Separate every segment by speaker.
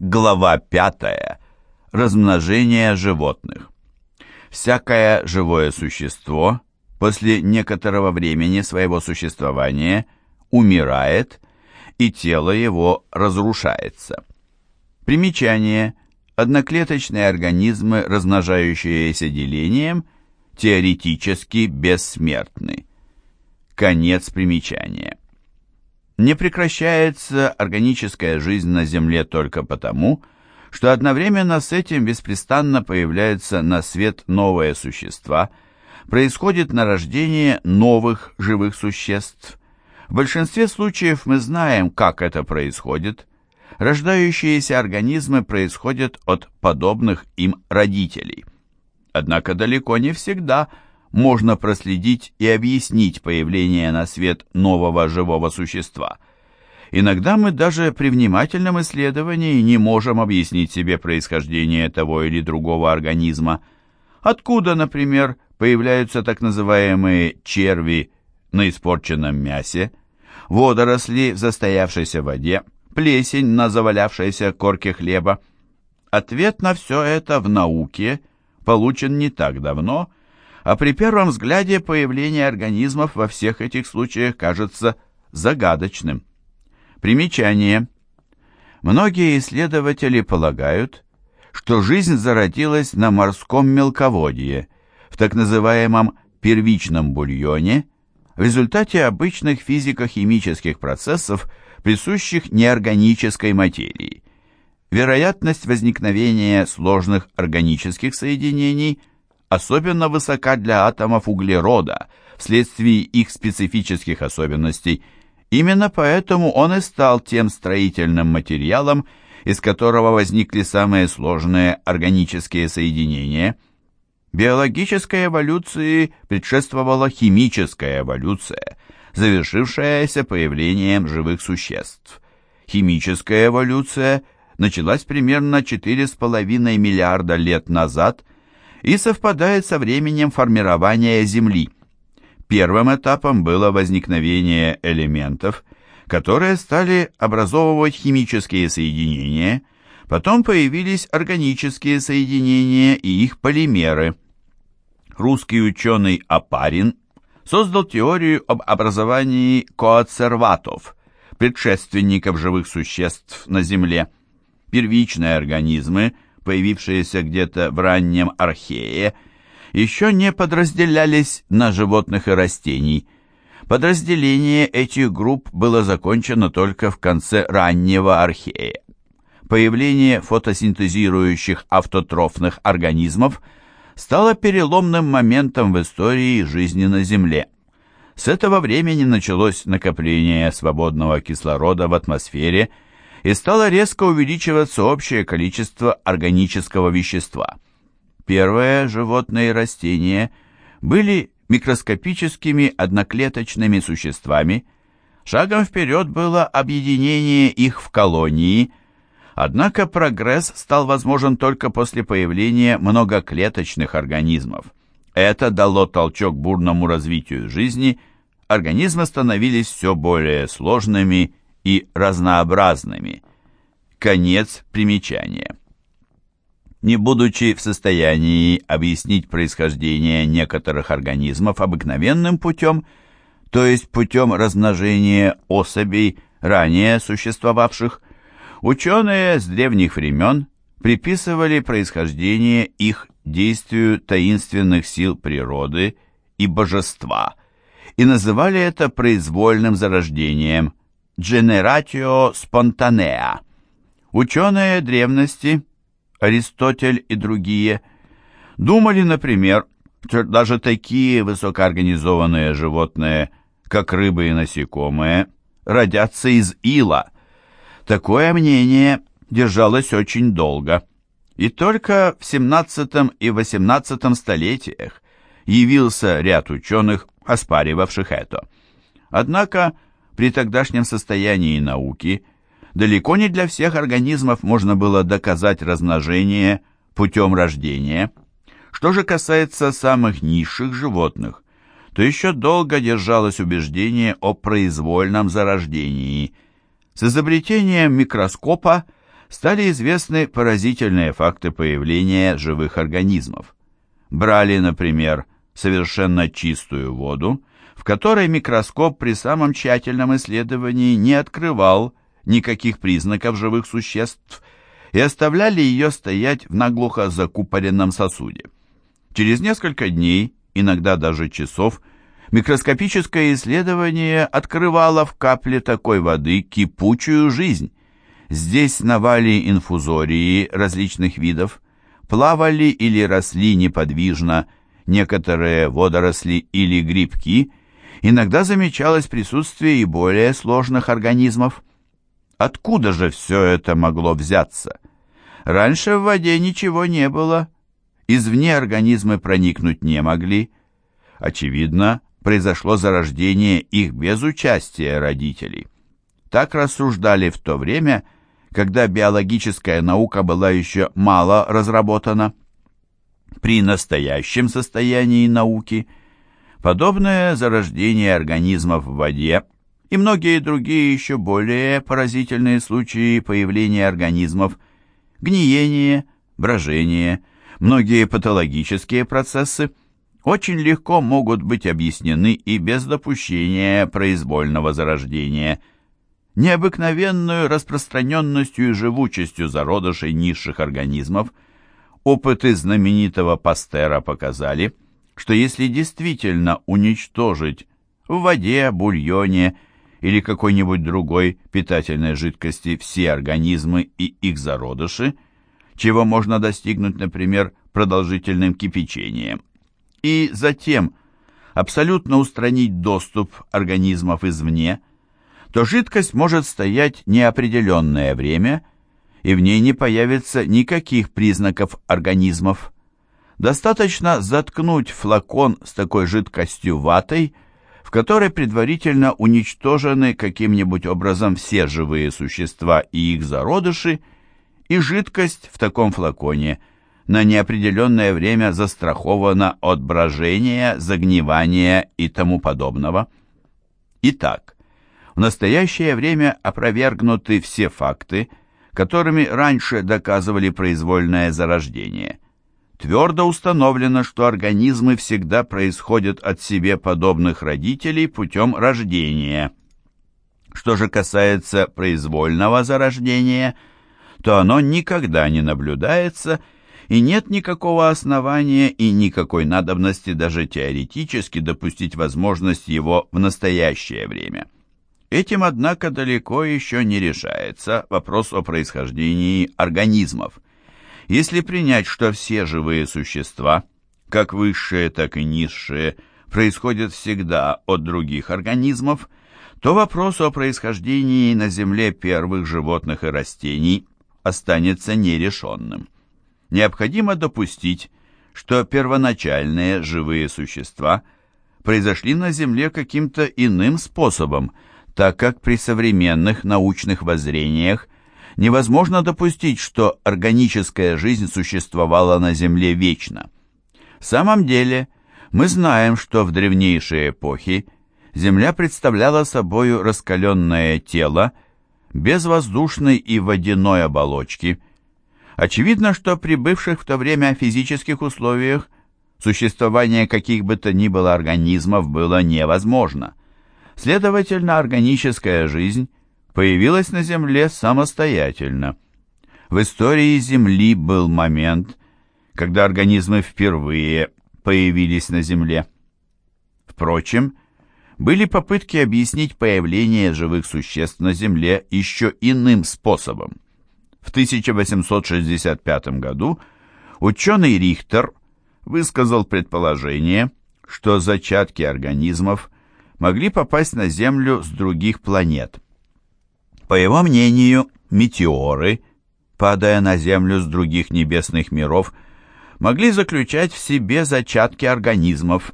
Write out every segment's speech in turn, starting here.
Speaker 1: Глава 5. Размножение животных. Всякое живое существо после некоторого времени своего существования умирает, и тело его разрушается. Примечание. Одноклеточные организмы, размножающиеся делением, теоретически бессмертны. Конец примечания. Не прекращается органическая жизнь на Земле только потому, что одновременно с этим беспрестанно появляются на свет новые существа, происходит нарождение новых живых существ. В большинстве случаев мы знаем, как это происходит. Рождающиеся организмы происходят от подобных им родителей. Однако далеко не всегда – можно проследить и объяснить появление на свет нового живого существа. Иногда мы даже при внимательном исследовании не можем объяснить себе происхождение того или другого организма. Откуда, например, появляются так называемые черви на испорченном мясе, водоросли в застоявшейся воде, плесень на завалявшейся корке хлеба. Ответ на все это в науке получен не так давно а при первом взгляде появление организмов во всех этих случаях кажется загадочным. Примечание. Многие исследователи полагают, что жизнь зародилась на морском мелководье, в так называемом первичном бульоне, в результате обычных физико-химических процессов, присущих неорганической материи. Вероятность возникновения сложных органических соединений – особенно высока для атомов углерода вследствие их специфических особенностей. Именно поэтому он и стал тем строительным материалом, из которого возникли самые сложные органические соединения. Биологической эволюции предшествовала химическая эволюция, завершившаяся появлением живых существ. Химическая эволюция началась примерно 4,5 миллиарда лет назад – и совпадает со временем формирования Земли. Первым этапом было возникновение элементов, которые стали образовывать химические соединения, потом появились органические соединения и их полимеры. Русский ученый Апарин создал теорию об образовании коацерватов, предшественников живых существ на Земле. Первичные организмы – появившиеся где-то в раннем архее, еще не подразделялись на животных и растений. Подразделение этих групп было закончено только в конце раннего архея. Появление фотосинтезирующих автотрофных организмов стало переломным моментом в истории жизни на Земле. С этого времени началось накопление свободного кислорода в атмосфере – и стало резко увеличиваться общее количество органического вещества. Первые животные и растения были микроскопическими одноклеточными существами, шагом вперед было объединение их в колонии, однако прогресс стал возможен только после появления многоклеточных организмов. Это дало толчок бурному развитию жизни, организмы становились все более сложными и разнообразными. Конец примечания. Не будучи в состоянии объяснить происхождение некоторых организмов обыкновенным путем, то есть путем размножения особей, ранее существовавших, ученые с древних времен приписывали происхождение их действию таинственных сил природы и божества и называли это произвольным зарождением, generatio spontanea. Ученые древности, Аристотель и другие, думали, например, что даже такие высокоорганизованные животные, как рыбы и насекомые, родятся из ила. Такое мнение держалось очень долго. И только в 17 и 18 столетиях явился ряд ученых, оспаривавших это. Однако, при тогдашнем состоянии науки далеко не для всех организмов можно было доказать размножение путем рождения. Что же касается самых низших животных, то еще долго держалось убеждение о произвольном зарождении. С изобретением микроскопа стали известны поразительные факты появления живых организмов. Брали, например, совершенно чистую воду, в которой микроскоп при самом тщательном исследовании не открывал никаких признаков живых существ и оставляли ее стоять в наглухо закупоренном сосуде. Через несколько дней, иногда даже часов, микроскопическое исследование открывало в капле такой воды кипучую жизнь. Здесь навали инфузории различных видов, плавали или росли неподвижно некоторые водоросли или грибки, иногда замечалось присутствие и более сложных организмов. Откуда же все это могло взяться? Раньше в воде ничего не было, извне организмы проникнуть не могли. Очевидно, произошло зарождение их без участия родителей. Так рассуждали в то время, когда биологическая наука была еще мало разработана. При настоящем состоянии науки подобное зарождение организмов в воде и многие другие еще более поразительные случаи появления организмов, гниение, брожение, многие патологические процессы очень легко могут быть объяснены и без допущения произвольного зарождения. Необыкновенную распространенностью и живучестью зародышей низших организмов опыты знаменитого Пастера показали, что если действительно уничтожить в воде, бульоне или какой-нибудь другой питательной жидкости все организмы и их зародыши, чего можно достигнуть, например, продолжительным кипячением, и затем абсолютно устранить доступ организмов извне, то жидкость может стоять неопределенное время, и в ней не появится никаких признаков организмов. Достаточно заткнуть флакон с такой жидкостью ватой – в которой предварительно уничтожены каким-нибудь образом все живые существа и их зародыши, и жидкость в таком флаконе на неопределенное время застрахована от брожения, загнивания и тому подобного. Итак, в настоящее время опровергнуты все факты, которыми раньше доказывали произвольное зарождение – Твердо установлено, что организмы всегда происходят от себе подобных родителей путем рождения. Что же касается произвольного зарождения, то оно никогда не наблюдается, и нет никакого основания и никакой надобности даже теоретически допустить возможность его в настоящее время. Этим, однако, далеко еще не решается вопрос о происхождении организмов. Если принять, что все живые существа, как высшие, так и низшие, происходят всегда от других организмов, то вопрос о происхождении на Земле первых животных и растений останется нерешенным. Необходимо допустить, что первоначальные живые существа произошли на Земле каким-то иным способом, так как при современных научных воззрениях невозможно допустить, что органическая жизнь существовала на Земле вечно. В самом деле, мы знаем, что в древнейшие эпохи Земля представляла собою раскаленное тело без воздушной и водяной оболочки. Очевидно, что при бывших в то время физических условиях существование каких бы то ни было организмов было невозможно. Следовательно, органическая жизнь появилась на Земле самостоятельно. В истории Земли был момент, когда организмы впервые появились на Земле. Впрочем, были попытки объяснить появление живых существ на Земле еще иным способом. В 1865 году ученый Рихтер высказал предположение, что зачатки организмов могли попасть на Землю с других планет – по его мнению, метеоры, падая на Землю с других небесных миров, могли заключать в себе зачатки организмов.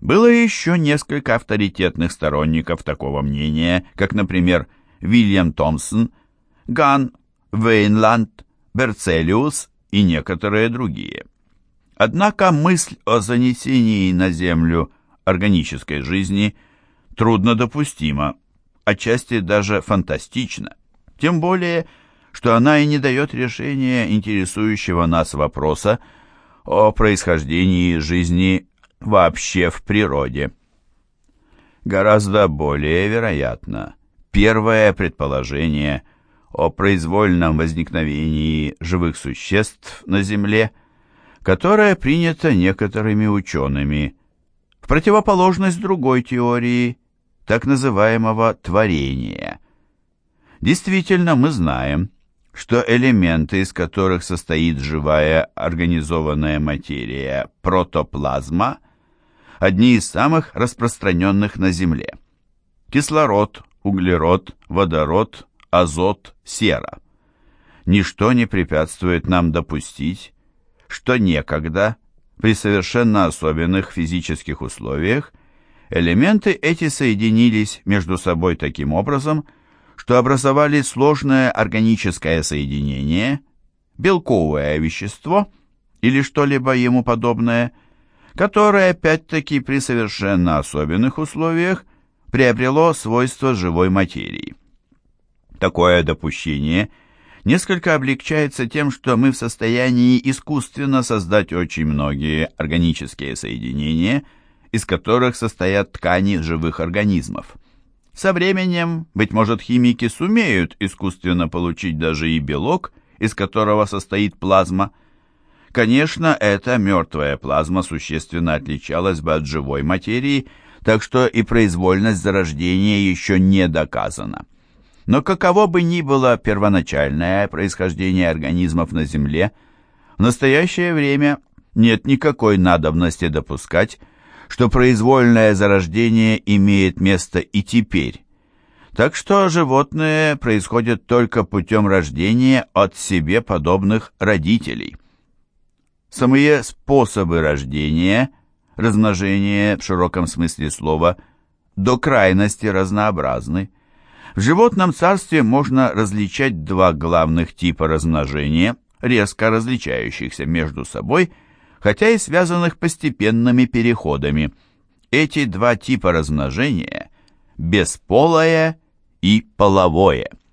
Speaker 1: Было еще несколько авторитетных сторонников такого мнения, как, например, Вильям Томпсон, Ган, Вейнланд, Берцелиус и некоторые другие. Однако мысль о занесении на Землю органической жизни трудно допустима отчасти даже фантастично. Тем более, что она и не дает решения интересующего нас вопроса о происхождении жизни вообще в природе. Гораздо более вероятно первое предположение о произвольном возникновении живых существ на Земле, которое принято некоторыми учеными, в противоположность другой теории, так называемого творения. Действительно, мы знаем, что элементы, из которых состоит живая организованная материя, протоплазма, одни из самых распространенных на Земле. Кислород, углерод, водород, азот, сера. Ничто не препятствует нам допустить, что некогда, при совершенно особенных физических условиях, элементы эти соединились между собой таким образом, что образовали сложное органическое соединение, белковое вещество или что-либо ему подобное, которое опять-таки при совершенно особенных условиях приобрело свойства живой материи. Такое допущение несколько облегчается тем, что мы в состоянии искусственно создать очень многие органические соединения, из которых состоят ткани живых организмов. Со временем, быть может, химики сумеют искусственно получить даже и белок, из которого состоит плазма. Конечно, эта мертвая плазма существенно отличалась бы от живой материи, так что и произвольность зарождения еще не доказана. Но каково бы ни было первоначальное происхождение организмов на Земле, в настоящее время нет никакой надобности допускать, что произвольное зарождение имеет место и теперь. Так что животные происходят только путем рождения от себе подобных родителей. Самые способы рождения, размножения в широком смысле слова, до крайности разнообразны. В животном царстве можно различать два главных типа размножения, резко различающихся между собой – хотя и связанных постепенными переходами. Эти два типа размножения – бесполое и половое –